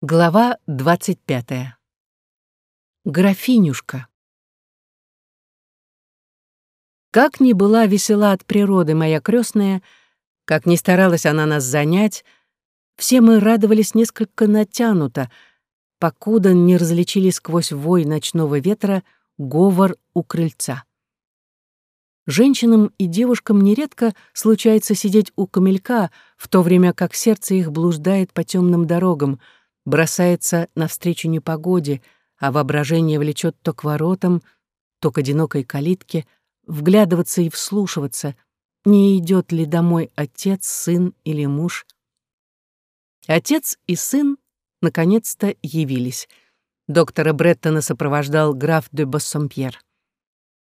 Глава двадцать пятая. Графинюшка. Как ни была весела от природы моя крестная, как ни старалась она нас занять, все мы радовались несколько натянуто, покуда не различили сквозь вой ночного ветра говор у крыльца. Женщинам и девушкам нередко случается сидеть у камелька, в то время как сердце их блуждает по темным дорогам — бросается навстречу непогоде, а воображение влечет то к воротам, то к одинокой калитке, вглядываться и вслушиваться, не идет ли домой отец, сын или муж. Отец и сын наконец-то явились. Доктора Бреттона сопровождал граф де Боссомпьер.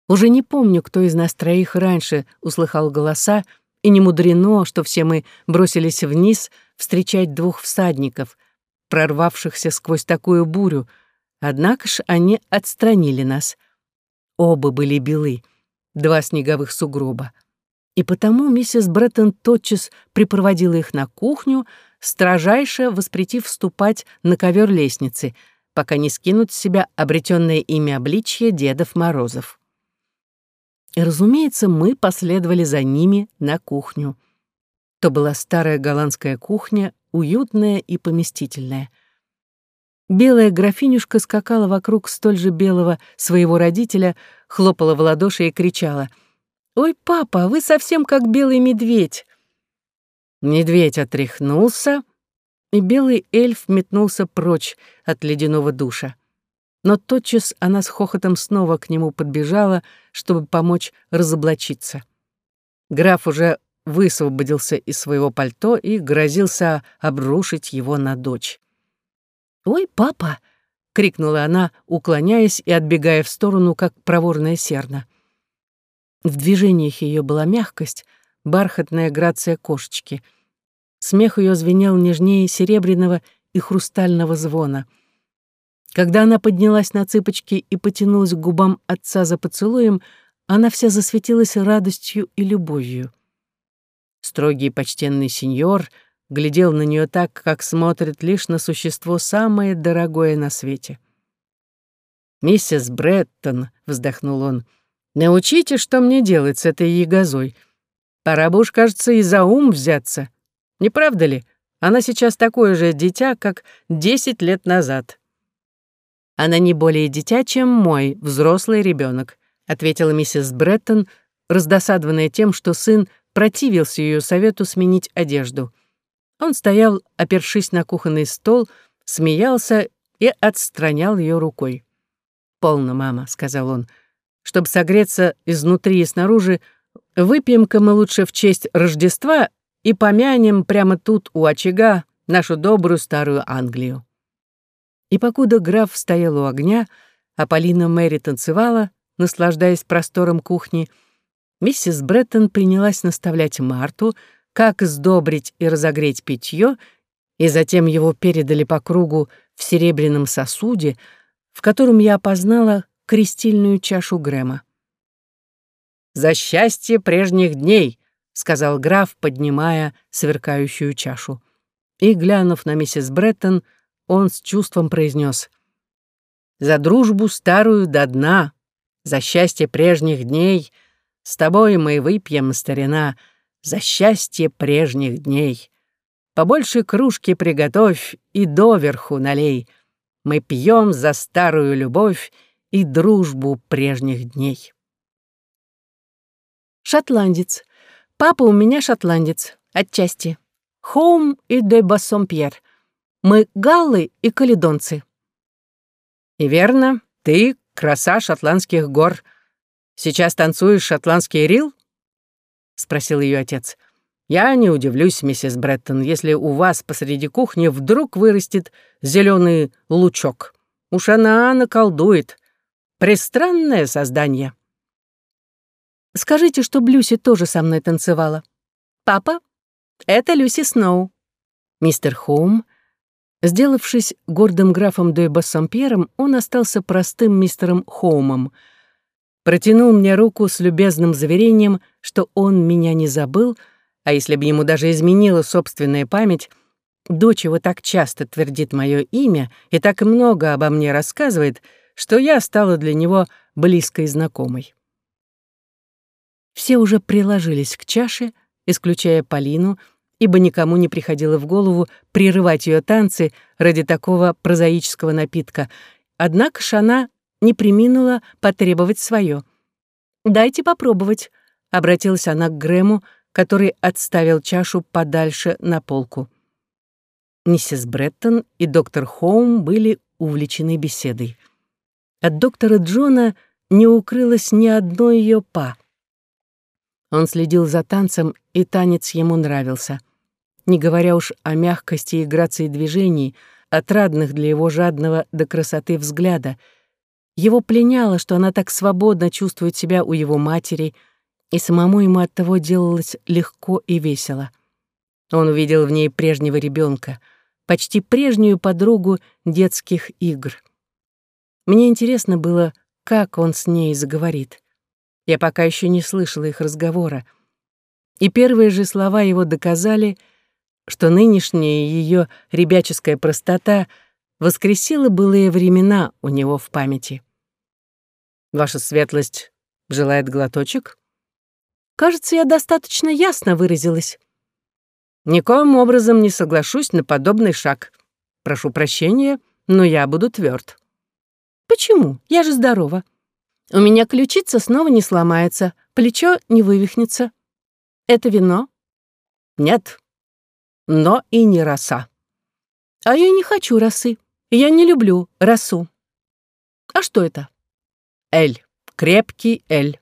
Уже не помню, кто из нас троих раньше услыхал голоса, и не мудрено, что все мы бросились вниз встречать двух всадников, прорвавшихся сквозь такую бурю, однако ж они отстранили нас. Оба были белы, два снеговых сугроба. И потому миссис Бреттон тотчас припроводила их на кухню, строжайше воспретив вступать на ковер лестницы, пока не скинут с себя обретенное имя обличье Дедов Морозов. И, разумеется, мы последовали за ними на кухню. То была старая голландская кухня уютная и поместительная. Белая графинюшка скакала вокруг столь же белого своего родителя, хлопала в ладоши и кричала. «Ой, папа, вы совсем как белый медведь!» Медведь отряхнулся, и белый эльф метнулся прочь от ледяного душа. Но тотчас она с хохотом снова к нему подбежала, чтобы помочь разоблачиться. Граф уже высвободился из своего пальто и грозился обрушить его на дочь. «Ой, папа!» — крикнула она, уклоняясь и отбегая в сторону, как проворная серна. В движениях ее была мягкость, бархатная грация кошечки. Смех ее звенел нежнее серебряного и хрустального звона. Когда она поднялась на цыпочки и потянулась к губам отца за поцелуем, она вся засветилась радостью и любовью. Строгий почтенный сеньор глядел на нее так, как смотрит лишь на существо самое дорогое на свете. «Миссис Бреттон», — вздохнул он, — «научите, что мне делать с этой ягозой. Пора бы уж, кажется, и за ум взяться. Не правда ли? Она сейчас такое же дитя, как десять лет назад». «Она не более дитя, чем мой взрослый ребенок, ответила миссис Бреттон, раздосадованная тем, что сын противился ее совету сменить одежду. Он стоял, опершись на кухонный стол, смеялся и отстранял ее рукой. «Полно, мама», — сказал он. «Чтобы согреться изнутри и снаружи, выпьем-ка мы лучше в честь Рождества и помянем прямо тут у очага нашу добрую старую Англию». И покуда граф стоял у огня, а Полина Мэри танцевала, наслаждаясь простором кухни, — миссис Бреттон принялась наставлять Марту, как сдобрить и разогреть питье, и затем его передали по кругу в серебряном сосуде, в котором я опознала крестильную чашу Грэма. «За счастье прежних дней!» — сказал граф, поднимая сверкающую чашу. И, глянув на миссис Бреттон, он с чувством произнес: «За дружбу старую до дна, за счастье прежних дней — с тобой мы выпьем, старина, за счастье прежних дней. Побольше кружки приготовь и доверху налей. Мы пьем за старую любовь и дружбу прежних дней. Шотландец. Папа у меня шотландец, отчасти. Хоум и де Бассомпьер. Мы галлы и каледонцы. И верно, ты краса шотландских гор — Сейчас танцуешь шотландский рил?» — спросил ее отец. «Я не удивлюсь, миссис Бреттон, если у вас посреди кухни вдруг вырастет зеленый лучок. Уж она наколдует. Пристранное создание». «Скажите, что Люси тоже со мной танцевала. Папа, это Люси Сноу». Мистер Хоум, сделавшись гордым графом де он остался простым мистером Хоумом — протянул мне руку с любезным заверением, что он меня не забыл, а если бы ему даже изменила собственная память, Дочь его так часто твердит мое имя и так много обо мне рассказывает, что я стала для него близкой знакомой. Все уже приложились к чаше, исключая Полину, ибо никому не приходило в голову прерывать ее танцы ради такого прозаического напитка. Однако Шана не приминула потребовать свое. «Дайте попробовать», — обратилась она к Грэму, который отставил чашу подальше на полку. Миссис Бреттон и доктор Хоум были увлечены беседой. От доктора Джона не укрылось ни одно ее па. Он следил за танцем, и танец ему нравился. Не говоря уж о мягкости и грации движений, отрадных для его жадного до красоты взгляда. Его пленяло, что она так свободно чувствует себя у его матери, и самому ему от того делалось легко и весело. Он увидел в ней прежнего ребенка — почти прежнюю подругу детских игр. Мне интересно было, как он с ней заговорит. Я пока еще не слышала их разговора. И первые же слова его доказали, что нынешняя ее ребяческая простота воскресила былые времена у него в памяти. «Ваша светлость желает глоточек?» «Кажется, я достаточно ясно выразилась». Никоим образом не соглашусь на подобный шаг. Прошу прощения, но я буду тверд. Почему? Я же здорова. У меня ключица снова не сломается, плечо не вывихнется. Это вино? Нет. Но и не роса. А я не хочу росы. Я не люблю росу. А что это? Эль. Крепкий эль.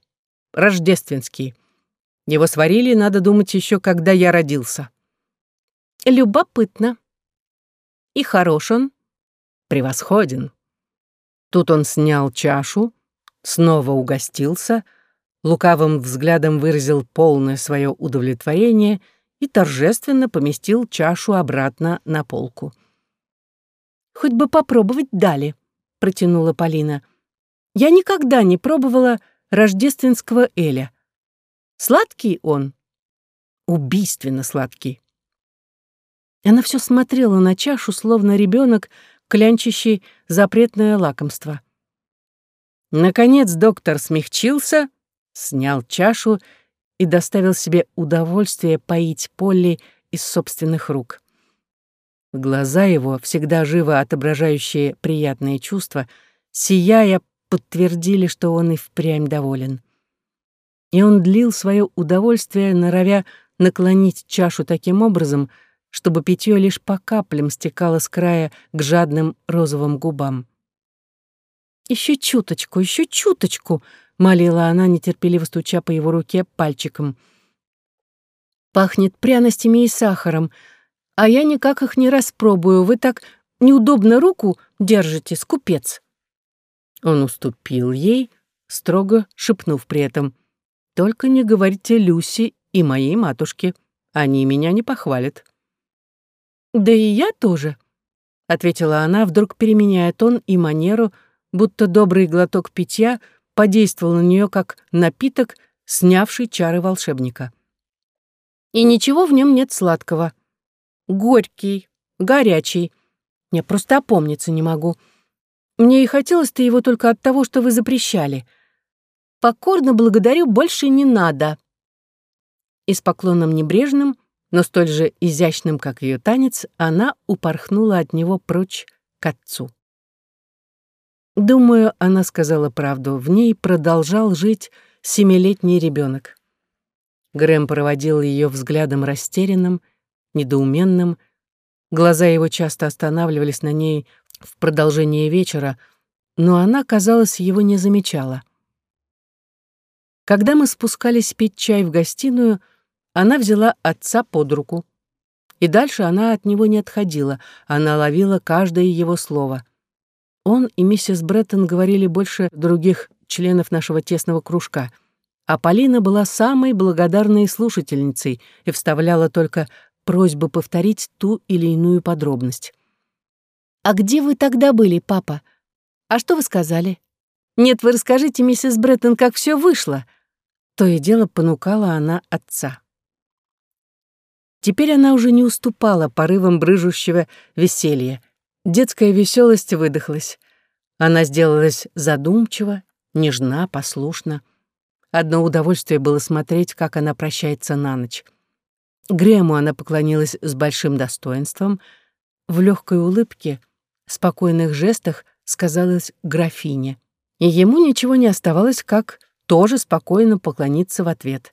Рождественский. Его сварили, надо думать, еще когда я родился. Любопытно. И хорош он. Превосходен. Тут он снял чашу, снова угостился, лукавым взглядом выразил полное свое удовлетворение и торжественно поместил чашу обратно на полку. «Хоть бы попробовать дали», — протянула Полина. «Я никогда не пробовала рождественского Эля. Сладкий он?» «Убийственно сладкий. Она все смотрела на чашу, словно ребенок, клянчащий запретное лакомство. Наконец доктор смягчился, снял чашу и доставил себе удовольствие поить Полли из собственных рук. Глаза его, всегда живо отображающие приятные чувства, сияя, подтвердили, что он и впрямь доволен. И он длил свое удовольствие, норовя наклонить чашу таким образом, чтобы питье лишь по каплям стекало с края к жадным розовым губам. Еще чуточку, еще чуточку!» — молила она, нетерпеливо стуча по его руке пальчиком. «Пахнет пряностями и сахаром, а я никак их не распробую. Вы так неудобно руку держите, скупец». Он уступил ей, строго шепнув при этом. «Только не говорите Люси и моей матушке. Они меня не похвалят». «Да и я тоже», — ответила она, вдруг переменяя тон и манеру, будто добрый глоток питья подействовал на нее как напиток, снявший чары волшебника. «И ничего в нем нет сладкого. Горький, горячий. Я просто опомниться не могу. Мне и хотелось-то его только от того, что вы запрещали. Покорно благодарю, больше не надо». И с поклоном небрежным но столь же изящным, как ее танец, она упорхнула от него прочь к отцу. Думаю, она сказала правду, в ней продолжал жить семилетний ребенок. Грэм проводил ее взглядом растерянным, недоуменным. Глаза его часто останавливались на ней в продолжении вечера, но она, казалось, его не замечала. Когда мы спускались пить чай в гостиную, она взяла отца под руку. И дальше она от него не отходила, она ловила каждое его слово. Он и миссис Бреттон говорили больше других членов нашего тесного кружка, а Полина была самой благодарной слушательницей и вставляла только просьбы повторить ту или иную подробность. «А где вы тогда были, папа? А что вы сказали? Нет, вы расскажите, миссис Бреттон, как все вышло». То и дело понукала она отца. Теперь она уже не уступала порывам брыжущего веселья. Детская веселость выдохлась. Она сделалась задумчива, нежна, послушна. Одно удовольствие было смотреть, как она прощается на ночь. Грему она поклонилась с большим достоинством. В легкой улыбке, спокойных жестах сказалась графиня. И ему ничего не оставалось, как тоже спокойно поклониться в ответ.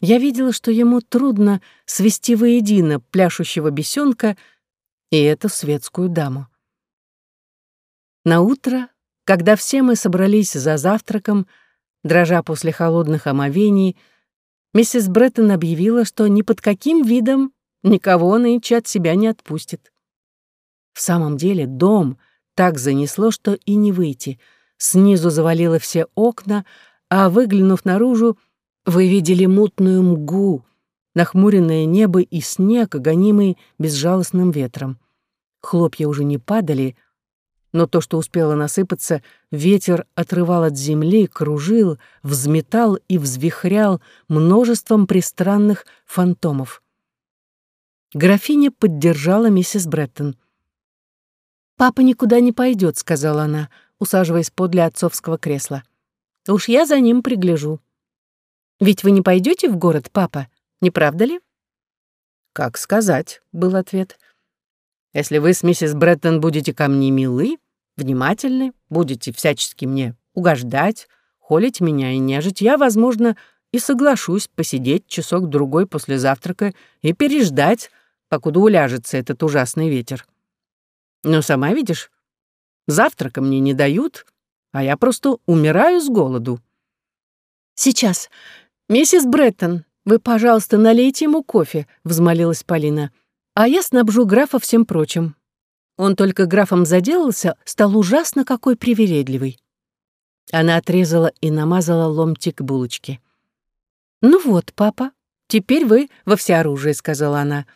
Я видела, что ему трудно свести воедино пляшущего бесенка и эту светскую даму. На утро, когда все мы собрались за завтраком, дрожа после холодных омовений, миссис Бреттон объявила, что ни под каким видом никого нынче от себя не отпустит. В самом деле дом так занесло, что и не выйти. Снизу завалило все окна, а выглянув наружу, вы видели мутную мгу, нахмуренное небо и снег, гонимый безжалостным ветром. Хлопья уже не падали, но то, что успело насыпаться, ветер отрывал от земли, кружил, взметал и взвихрял множеством пристранных фантомов. Графиня поддержала миссис Бреттон. «Папа никуда не пойдет», — сказала она, усаживаясь подле отцовского кресла. «Уж я за ним пригляжу». Ведь вы не пойдете в город, папа, не правда ли? Как сказать, был ответ. Если вы с миссис Бреттон будете ко мне милы, внимательны, будете всячески мне угождать, холить меня и нежить, я, возможно, и соглашусь посидеть часок-другой после завтрака и переждать, покуда уляжется этот ужасный ветер. Но сама видишь, завтрака мне не дают, а я просто умираю с голоду. Сейчас, «Миссис Бреттон, вы, пожалуйста, налейте ему кофе», — взмолилась Полина. «А я снабжу графа всем прочим». Он только графом заделался, стал ужасно какой привередливый. Она отрезала и намазала ломтик булочки. «Ну вот, папа, теперь вы во всеоружии», — сказала она.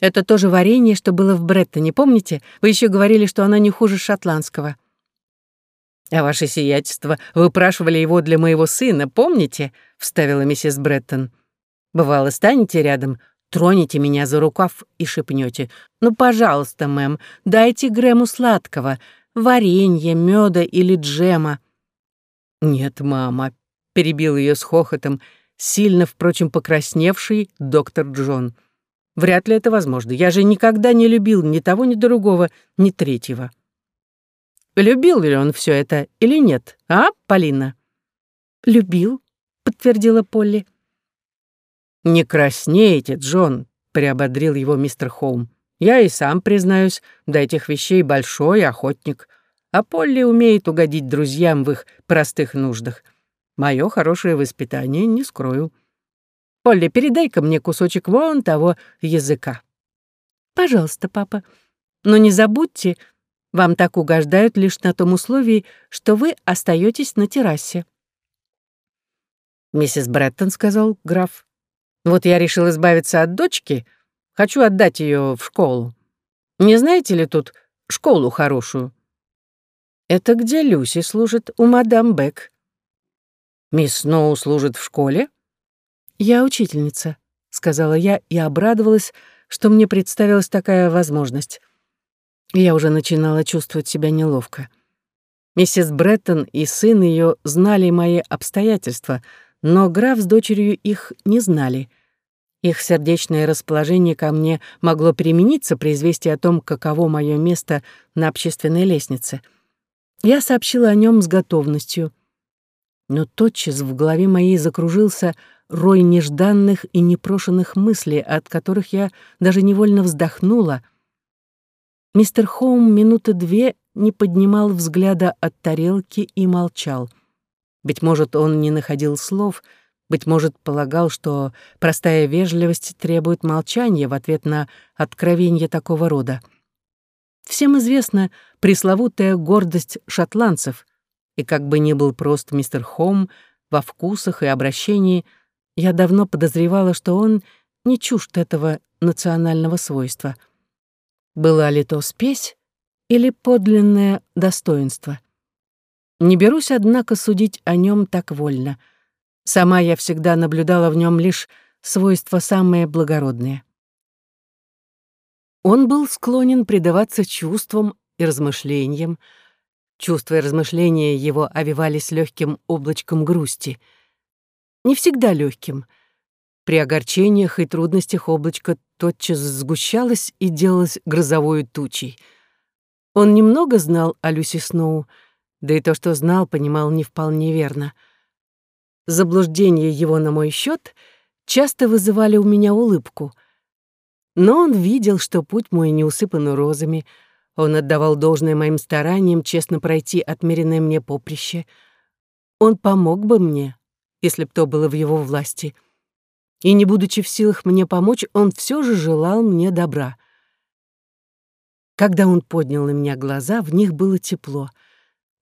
«Это тоже варенье, что было в Бреттоне, помните? Вы еще говорили, что оно не хуже шотландского». «А ваше сиятельство, выпрашивали его для моего сына, помните?» — вставила миссис Бреттон. «Бывало, станете рядом, тронете меня за рукав и шепнете. «Ну, пожалуйста, мэм, дайте Грэму сладкого, варенье, меда или джема». «Нет, мама», — перебил ее с хохотом, сильно, впрочем, покрасневший доктор Джон. «Вряд ли это возможно. Я же никогда не любил ни того, ни другого, ни третьего». Любил ли он все это или нет, а, Полина? Любил, подтвердила Полли. Не краснейте, Джон, приободрил его мистер Хоум. Я и сам признаюсь, до этих вещей большой охотник, а Полли умеет угодить друзьям в их простых нуждах. Мое хорошее воспитание не скрою. Полли, передай-ка мне кусочек вон того языка. Пожалуйста, папа. Но не забудьте, вам так угождают лишь на том условии, что вы остаетесь на террасе. Миссис Бреттон, сказал граф, вот я решил избавиться от дочки, хочу отдать ее в школу. Не знаете ли тут школу хорошую? Это где Люси служит у мадам Бек. Мисс Сноу служит в школе? Я учительница, сказала я и обрадовалась, что мне представилась такая возможность. Я уже начинала чувствовать себя неловко. Миссис Бреттон и сын ее знали мои обстоятельства, но граф с дочерью их не знали. Их сердечное расположение ко мне могло примениться при известии о том, каково мое место на общественной лестнице. Я сообщила о нем с готовностью. Но тотчас в голове моей закружился рой нежданных и непрошенных мыслей, от которых я даже невольно вздохнула — Мистер Хоум минуты две не поднимал взгляда от тарелки и молчал. Быть может, он не находил слов, быть может, полагал, что простая вежливость требует молчания в ответ на откровение такого рода. Всем известна пресловутая гордость шотландцев, и как бы ни был прост мистер Хоум во вкусах и обращении, я давно подозревала, что он не чужд этого национального свойства — была ли то спесь или подлинное достоинство? Не берусь, однако, судить о нем так вольно. Сама я всегда наблюдала в нем лишь свойство самое благородное. Он был склонен предаваться чувствам и размышлениям. Чувства и размышления его овивались легким облачком грусти. Не всегда легким. При огорчениях и трудностях облачко тотчас сгущалось и делалось грозовой тучей. Он немного знал о Люси Сноу, да и то, что знал, понимал не вполне верно. Заблуждения его на мой счет часто вызывали у меня улыбку. Но он видел, что путь мой не усыпан розами, он отдавал должное моим стараниям честно пройти отмеренное мне поприще. Он помог бы мне, если б то было в его власти. И не будучи в силах мне помочь, он все же желал мне добра. Когда он поднял на меня глаза, в них было тепло.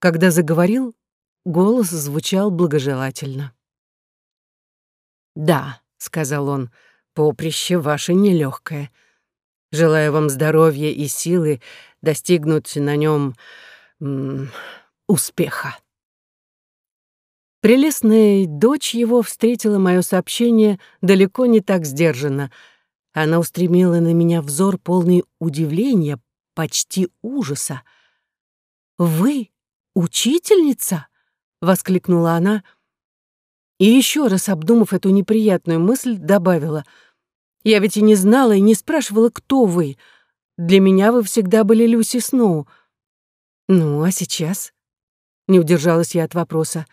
Когда заговорил, голос звучал благожелательно. «Да», — сказал он, — «поприще ваше нелегкое. Желаю вам здоровья и силы достигнуть на нем успеха». Прелестная дочь его встретила мое сообщение далеко не так сдержанно. Она устремила на меня взор полный удивления, почти ужаса. «Вы учительница?» — воскликнула она. И еще раз обдумав эту неприятную мысль, добавила. «Я ведь и не знала, и не спрашивала, кто вы. Для меня вы всегда были Люси Сноу. Ну, а сейчас?» Не удержалась я от вопроса.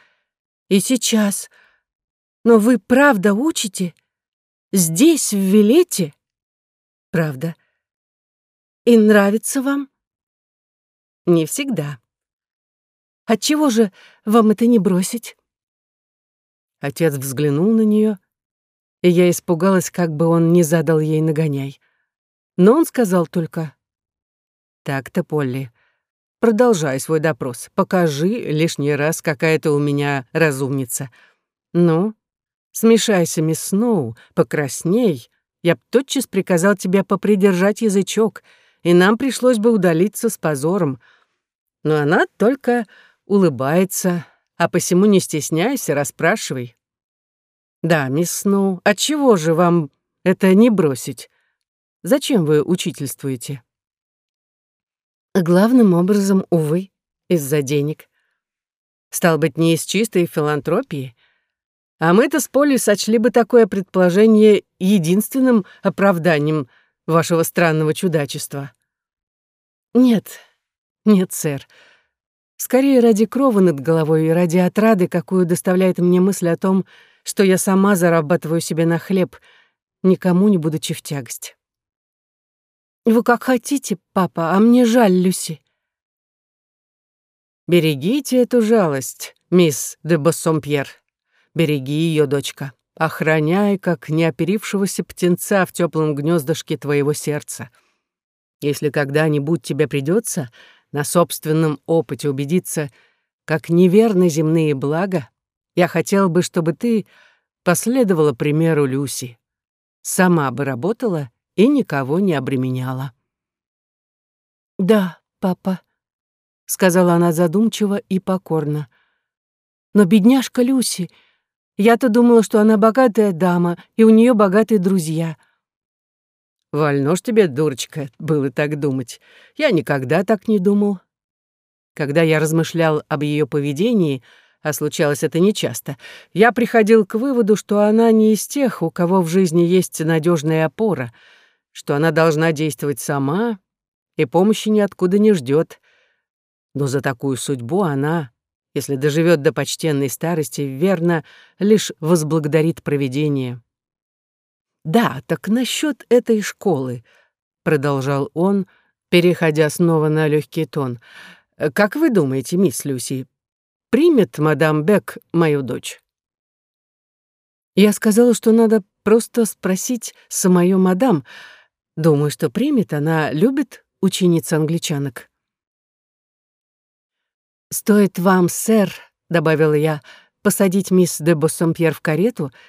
«И сейчас. Но вы правда учите? Здесь, в Вилете?» «Правда. И нравится вам?» «Не всегда», Отчего же вам это не бросить?» Отец взглянул на нее, и я испугалась, как бы он не задал ей нагоняй. Но он сказал только, «Так-то, Полли, продолжай свой допрос. Покажи лишний раз, какая ты у меня разумница. Ну, смешайся, мисс Сноу, покрасней. Я б тотчас приказал тебе попридержать язычок, и нам пришлось бы удалиться с позором. Но она только улыбается, а посему не стесняйся, расспрашивай. Да, мисс Сноу, отчего же вам это не бросить? Зачем вы учительствуете? Главным образом, увы, из-за денег. Стал быть, не из чистой филантропии. А мы-то с Полей сочли бы такое предположение единственным оправданием вашего странного чудачества. Нет, нет, сэр, Скорее ради крова над головой и ради отрады, какую доставляет мне мысль о том, что я сама зарабатываю себе на хлеб, никому не будучи в тягость. «Вы как хотите, папа, а мне жаль Люси». «Берегите эту жалость, мисс де Боссомпьер. Береги ее, дочка. Охраняй, как неоперившегося птенца в теплом гнездышке твоего сердца. Если когда-нибудь тебе придется на собственном опыте убедиться, как неверны земные блага, я хотел бы, чтобы ты последовала примеру Люси. Сама бы работала и никого не обременяла. «Да, папа», — сказала она задумчиво и покорно. «Но бедняжка Люси, я-то думала, что она богатая дама, и у нее богатые друзья. Вольно ж тебе, дурочка, было так думать. Я никогда так не думал. Когда я размышлял об ее поведении, а случалось это нечасто, я приходил к выводу, что она не из тех, у кого в жизни есть надежная опора, что она должна действовать сама и помощи ниоткуда не ждет. Но за такую судьбу она, если доживет до почтенной старости, верно, лишь возблагодарит провидение. «Да, так насчет этой школы», — продолжал он, переходя снова на легкий тон. «Как вы думаете, мисс Люси, примет мадам Бек мою дочь?» Я сказала, что надо просто спросить самую мадам. Думаю, что примет, она любит учениц англичанок. «Стоит вам, сэр», — добавила я, — «посадить мисс де Боссомпьер в карету», —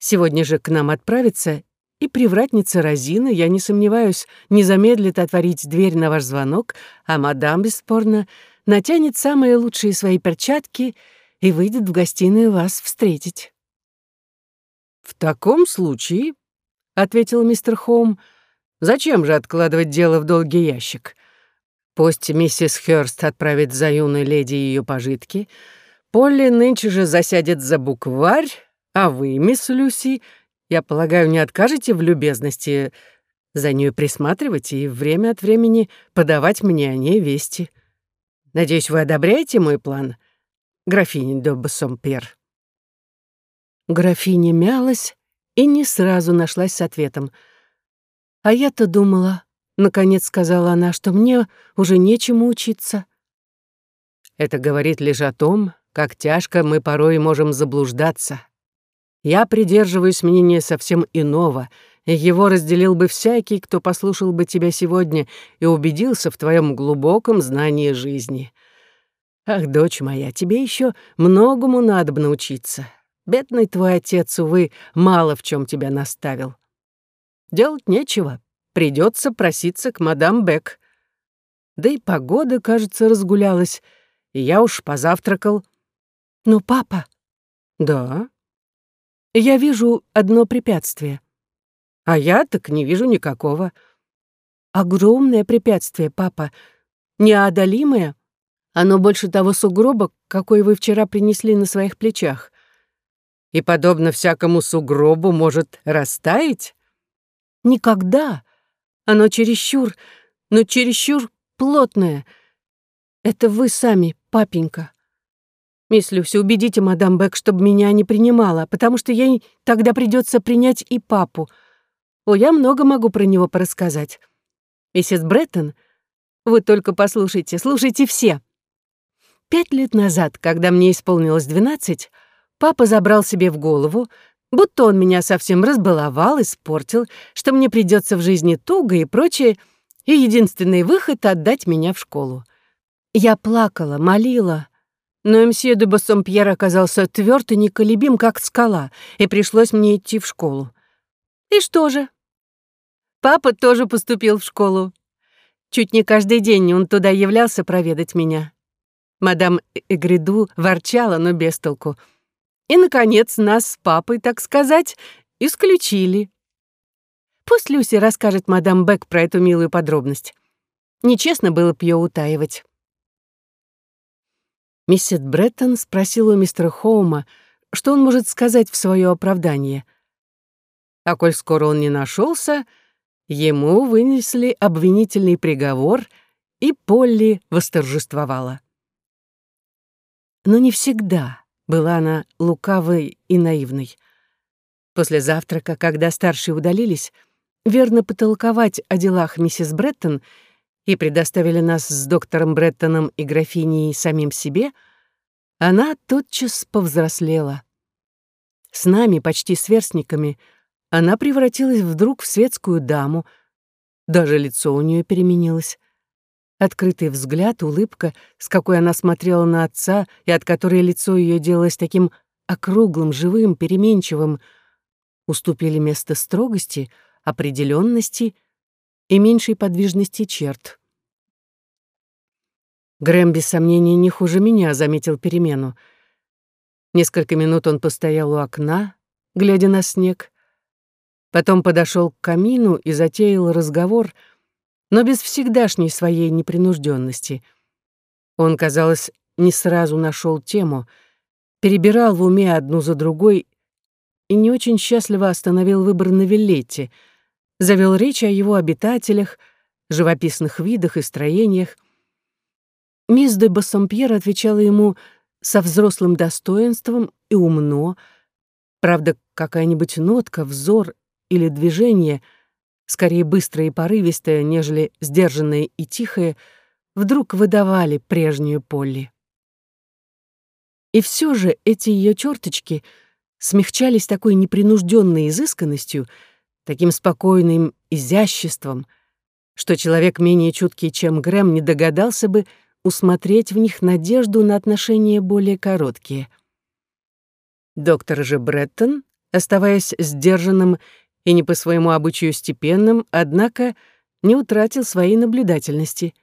сегодня же к нам отправится, и привратница Розина, я не сомневаюсь, не замедлит отворить дверь на ваш звонок, а мадам, бесспорно, натянет самые лучшие свои перчатки и выйдет в гостиную вас встретить. «В таком случае», — ответил мистер Хоум, — «зачем же откладывать дело в долгий ящик? Пусть миссис Хёрст отправит за юной леди ее пожитки, Полли нынче же засядет за букварь, а вы, мисс Люси, я полагаю, не откажете в любезности за нею присматривать и время от времени подавать мне о ней вести. Надеюсь, вы одобряете мой план, графиня де Бассомпьер?» Графиня мялась и не сразу нашлась с ответом. «А я-то думала, — наконец сказала она, — что мне уже нечему учиться». Это говорит лишь о том, как тяжко мы порой можем заблуждаться. Я придерживаюсь мнения совсем иного, и его разделил бы всякий, кто послушал бы тебя сегодня и убедился в твоем глубоком знании жизни. Ах, дочь моя, тебе еще многому надо бы научиться. Бедный твой отец, увы, мало в чем тебя наставил. Делать нечего, придется проситься к мадам Бек. Да и погода, кажется, разгулялась, и я уж позавтракал. «Но папа...» «Да?» «Я вижу одно препятствие». «А я так не вижу никакого». «Огромное препятствие, папа. Неодолимое. Оно больше того сугроба, какой вы вчера принесли на своих плечах. И, подобно всякому сугробу, может растаять?» «Никогда. Оно чересчур, но чересчур плотное. Это вы сами, папенька. Мисс Люси, убедите мадам Бек, чтобы меня не принимала, потому что ей тогда придется принять и папу. О, я много могу про него порассказать. Миссис Бреттон, вы только послушайте, слушайте все. Пять лет назад, когда мне исполнилось двенадцать, папа забрал себе в голову, будто он меня совсем разбаловал, испортил, что мне придется в жизни туго и прочее, и единственный выход — отдать меня в школу. Я плакала, молила, но мсье де Бассомпьер оказался тверд и неколебим, как скала, и пришлось мне идти в школу. И что же? Папа тоже поступил в школу. Чуть не каждый день он туда являлся проведать меня. Мадам Эгриду ворчала, но без толку. И, наконец, нас с папой, так сказать, исключили. Пусть Люси расскажет мадам Бек про эту милую подробность. Нечестно было б её утаивать. Миссис Бреттон спросила у мистера Хоума, что он может сказать в свое оправдание. А коль скоро он не нашелся, ему вынесли обвинительный приговор, и Полли восторжествовала. Но не всегда была она лукавой и наивной. После завтрака, когда старшие удалились, верно потолковать о делах миссис Бреттон — и предоставили нас с доктором Бреттоном и графиней самим себе, она тотчас повзрослела. С нами, почти сверстниками, она превратилась вдруг в светскую даму, даже лицо у нее переменилось. Открытый взгляд, улыбка, с какой она смотрела на отца и от которой лицо ее делалось таким округлым, живым, переменчивым, уступили место строгости, определенности и меньшей подвижности черт. Грэм, без сомнения, не хуже меня заметил перемену. Несколько минут он постоял у окна, глядя на снег, потом подошел к камину и затеял разговор, но без всегдашней своей непринужденности. Он, казалось, не сразу нашел тему, перебирал в уме одну за другой и не очень счастливо остановил выбор на Виллетте — завел речь о его обитателях, живописных видах и строениях. Мисс де Бассомпьер отвечала ему со взрослым достоинством и умно. Правда, какая-нибудь нотка, взор или движение, скорее быстрое и порывистое, нежели сдержанное и тихое, вдруг выдавали прежнюю Полли. И все же эти ее черточки смягчались такой непринужденной изысканностью — таким спокойным изяществом, что человек менее чуткий, чем Грэм, не догадался бы усмотреть в них надежду на отношения более короткие. Доктор же Бреттон, оставаясь сдержанным и не по своему обычаю степенным, однако не утратил своей наблюдательности.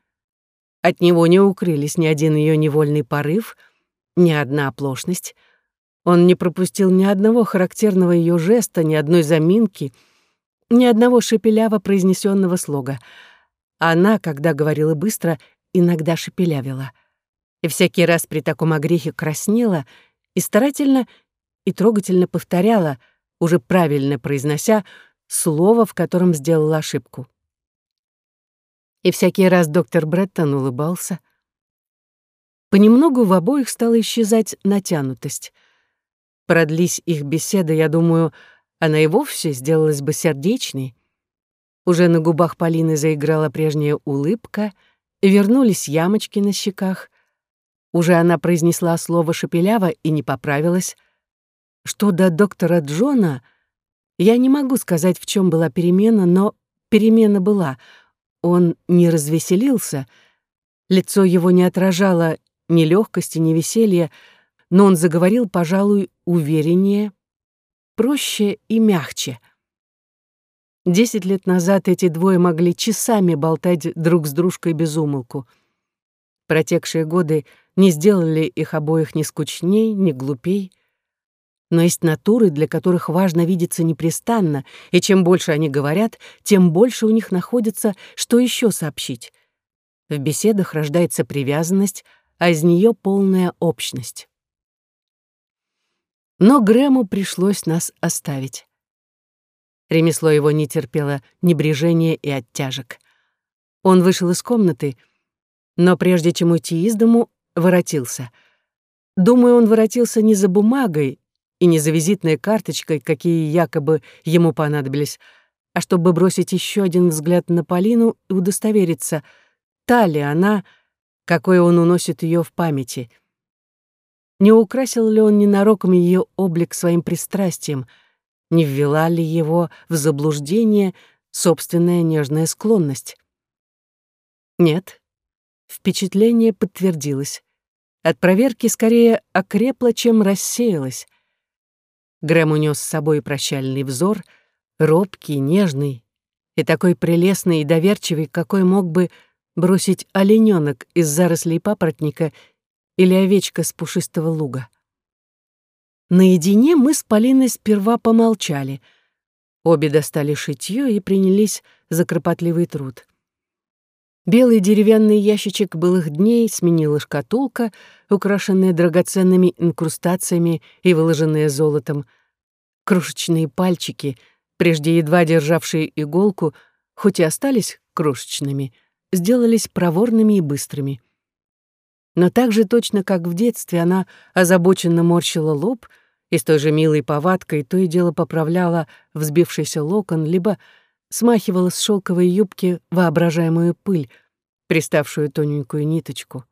От него не укрылись ни один ее невольный порыв, ни одна оплошность. Он не пропустил ни одного характерного ее жеста, ни одной заминки, ни одного шепеляво произнесенного слога. Она, когда говорила быстро, иногда шепелявила. И всякий раз при таком огрехе краснела и старательно и трогательно повторяла, уже правильно произнося, слово, в котором сделала ошибку. И всякий раз доктор Бреттон улыбался. Понемногу в обоих стала исчезать натянутость — Продлись их беседа, я думаю, она и вовсе сделалась бы сердечной. Уже на губах Полины заиграла прежняя улыбка, вернулись ямочки на щеках. Уже она произнесла слово шепеляво и не поправилась. Что до доктора Джона, я не могу сказать, в чем была перемена, но перемена была. Он не развеселился, лицо его не отражало ни легкости, ни веселья, но он заговорил, пожалуй, увереннее, проще и мягче. Десять лет назад эти двое могли часами болтать друг с дружкой без умолку. Протекшие годы не сделали их обоих ни скучней, ни глупей. Но есть натуры, для которых важно видеться непрестанно, и чем больше они говорят, тем больше у них находится, что еще сообщить. В беседах рождается привязанность, а из нее полная общность. Но Грэму пришлось нас оставить. Ремесло его не терпело небрежения и оттяжек. Он вышел из комнаты, но прежде чем уйти из дому, воротился. Думаю, он воротился не за бумагой и не за визитной карточкой, какие якобы ему понадобились, а чтобы бросить еще один взгляд на Полину и удостовериться, та ли она, какой он уносит ее в памяти — не украсил ли он ненароком ее облик своим пристрастием? Не ввела ли его в заблуждение собственная нежная склонность? Нет. Впечатление подтвердилось. От проверки скорее окрепло, чем рассеялось. Грэм унес с собой прощальный взор, робкий, нежный и такой прелестный и доверчивый, какой мог бы бросить олененок из зарослей папоротника или овечка с пушистого луга. Наедине мы с Полиной сперва помолчали. Обе достали шитьё и принялись за кропотливый труд. Белый деревянный ящичек былых дней сменила шкатулка, украшенная драгоценными инкрустациями и выложенная золотом. Крошечные пальчики, прежде едва державшие иголку, хоть и остались крошечными, сделались проворными и быстрыми. Но так же точно, как в детстве, она озабоченно морщила лоб и с той же милой повадкой то и дело поправляла взбившийся локон, либо смахивала с шелковой юбки воображаемую пыль, приставшую тоненькую ниточку.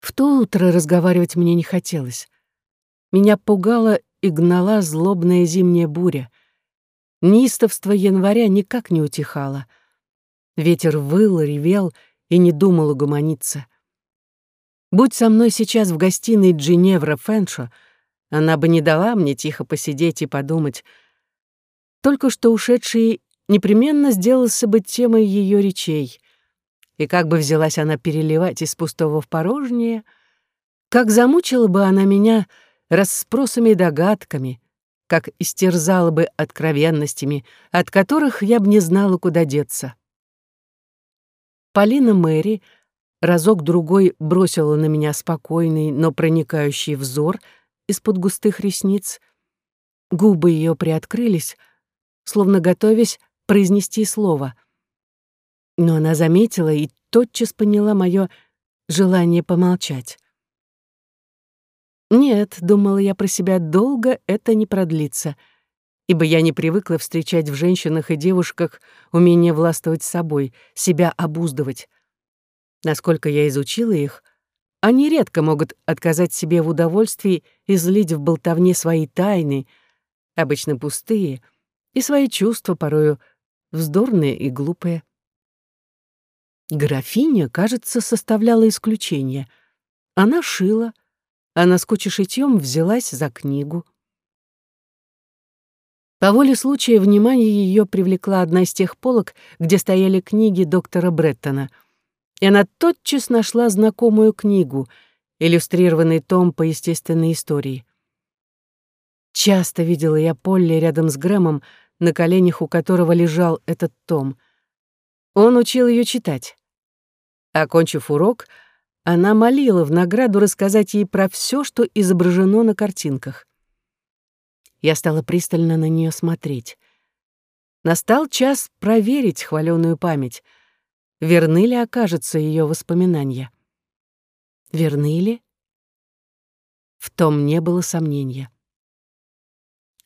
В то утро разговаривать мне не хотелось. Меня пугала и гнала злобная зимняя буря. Нистовство января никак не утихало. Ветер выл, ревел — и не думал угомониться. Будь со мной сейчас в гостиной Джиневра Фэншо, она бы не дала мне тихо посидеть и подумать. Только что ушедший непременно сделался бы темой ее речей. И как бы взялась она переливать из пустого в порожнее, как замучила бы она меня расспросами и догадками, как истерзала бы откровенностями, от которых я бы не знала, куда деться. Полина Мэри разок-другой бросила на меня спокойный, но проникающий взор из-под густых ресниц. Губы ее приоткрылись, словно готовясь произнести слово. Но она заметила и тотчас поняла мое желание помолчать. «Нет», — думала я про себя, — «долго это не продлится» ибо я не привыкла встречать в женщинах и девушках умение властвовать собой, себя обуздывать. Насколько я изучила их, они редко могут отказать себе в удовольствии излить в болтовне свои тайны, обычно пустые, и свои чувства, порою вздорные и глупые. Графиня, кажется, составляла исключение. Она шила, а наскучив шитьём взялась за книгу. По воле случая внимание ее привлекла одна из тех полок, где стояли книги доктора Бреттона. И она тотчас нашла знакомую книгу, иллюстрированный том по естественной истории. Часто видела я Полли рядом с Грэмом, на коленях у которого лежал этот том. Он учил ее читать. Окончив урок, она молила в награду рассказать ей про все, что изображено на картинках. Я стала пристально на нее смотреть. Настал час проверить хваленую память. Верны ли окажутся ее воспоминания? Верны ли? В том не было сомнения.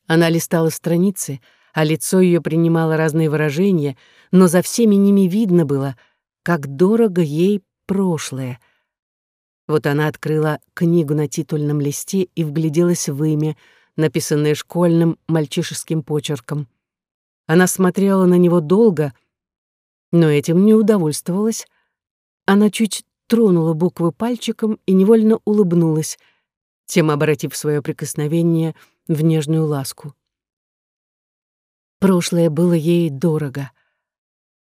Она листала страницы, а лицо ее принимало разные выражения, но за всеми ними видно было, как дорого ей прошлое. Вот она открыла книгу на титульном листе и вгляделась в имя, написанное школьным мальчишеским почерком. Она смотрела на него долго, но этим не удовольствовалась. Она чуть тронула буквы пальчиком и невольно улыбнулась, тем обратив свое прикосновение — в нежную ласку. Прошлое было ей дорого.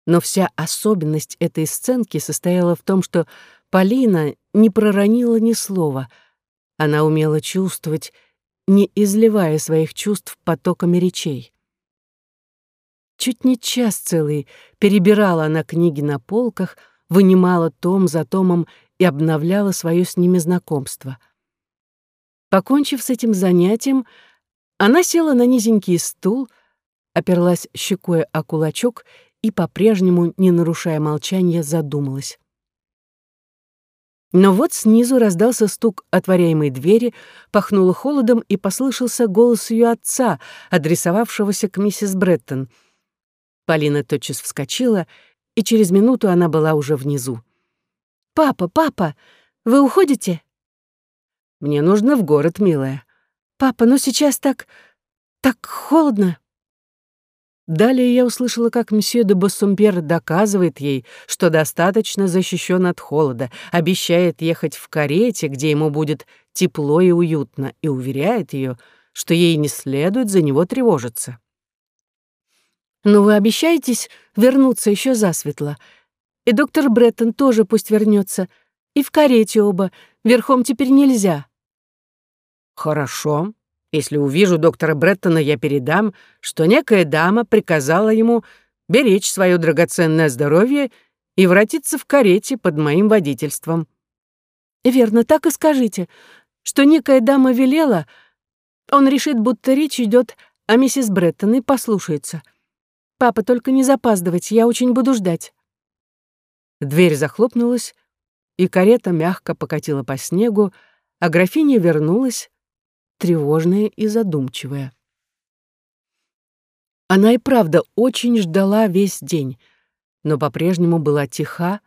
Но вся особенность этой сценки состояла в том, что Полина не проронила ни слова. Она умела чувствовать, не изливая своих чувств потоками речей. Чуть не час целый перебирала она книги на полках, вынимала том за томом и обновляла свое с ними знакомство. Покончив с этим занятием, она села на низенький стул, оперлась щекой о кулачок и, по-прежнему, не нарушая молчания, задумалась. Но вот снизу раздался стук отворяемой двери, пахнуло холодом и послышался голос ее отца, адресовавшегося к миссис Бреттон. Полина тотчас вскочила, и через минуту она была уже внизу. «Папа, папа, вы уходите?» «Мне нужно в город, милая». «Папа, ну сейчас так... так холодно». Далее я услышала, как мсье де Боссумпер доказывает ей, что достаточно защищен от холода, обещает ехать в карете, где ему будет тепло и уютно, и уверяет ее, что ей не следует за него тревожиться. «Но вы обещаетесь вернуться еще засветло? И доктор Бреттон тоже пусть вернется, и в карете оба, верхом теперь нельзя». «Хорошо. Если увижу доктора Бреттона, я передам, что некая дама приказала ему беречь свое драгоценное здоровье и вратиться в карете под моим водительством». «Верно, так и скажите, что некая дама велела, он решит, будто речь идет о миссис Бреттон и послушается. Папа, только не запаздывайте, я очень буду ждать». Дверь захлопнулась, и карета мягко покатила по снегу, а графиня вернулась, тревожная и задумчивая. Она и правда очень ждала весь день, но по-прежнему была тиха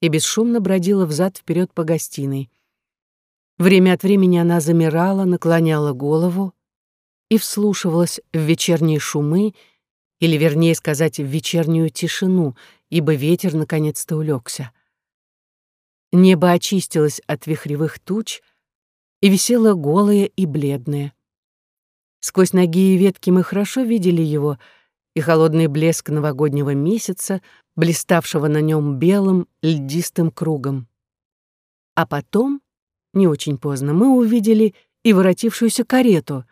и бесшумно бродила взад вперед по гостиной. Время от времени она замирала, наклоняла голову и вслушивалась в вечерние шумы, или, вернее сказать, в вечернюю тишину, ибо ветер наконец-то улегся. Небо очистилось от вихревых туч — и висела голая и бледная. Сквозь ноги и ветки мы хорошо видели его, и холодный блеск новогоднего месяца, блиставшего на нем белым льдистым кругом. А потом, не очень поздно, мы увидели и воротившуюся карету.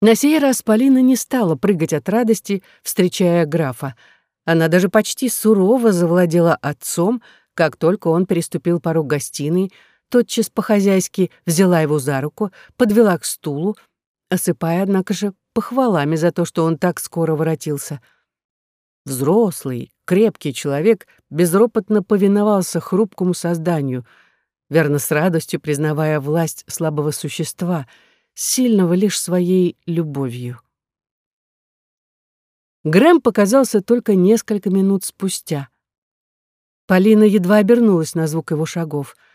На сей раз Полина не стала прыгать от радости, встречая графа. Она даже почти сурово завладела отцом, как только он переступил порог гостиной, тотчас по-хозяйски взяла его за руку, подвела к стулу, осыпая, однако же, похвалами за то, что он так скоро воротился. Взрослый, крепкий человек безропотно повиновался хрупкому созданию, верно с радостью признавая власть слабого существа, сильного лишь своей любовью. Грэм показался только несколько минут спустя. Полина едва обернулась на звук его шагов —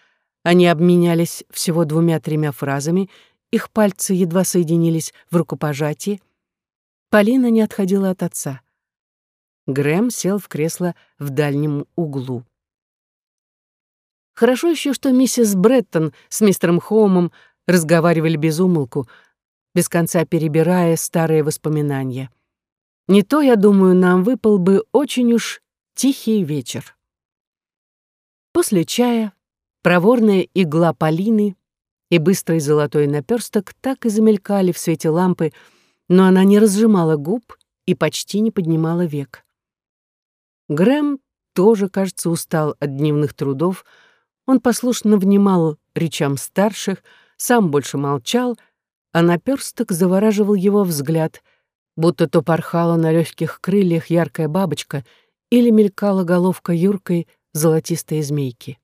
они обменялись всего двумя-тремя фразами, их пальцы едва соединились в рукопожатии. Полина не отходила от отца. Грэм сел в кресло в дальнем углу. Хорошо еще, что миссис Бреттон с мистером Хоумом разговаривали без умолку, без конца перебирая старые воспоминания. Не то, я думаю, нам выпал бы очень уж тихий вечер. После чая проворная игла Полины и быстрый золотой наперсток так и замелькали в свете лампы, но она не разжимала губ и почти не поднимала век. Грэм тоже, кажется, устал от дневных трудов. Он послушно внимал речам старших, сам больше молчал, а наперсток завораживал его взгляд, будто то порхала на легких крыльях яркая бабочка или мелькала головка юркой золотистой змейки.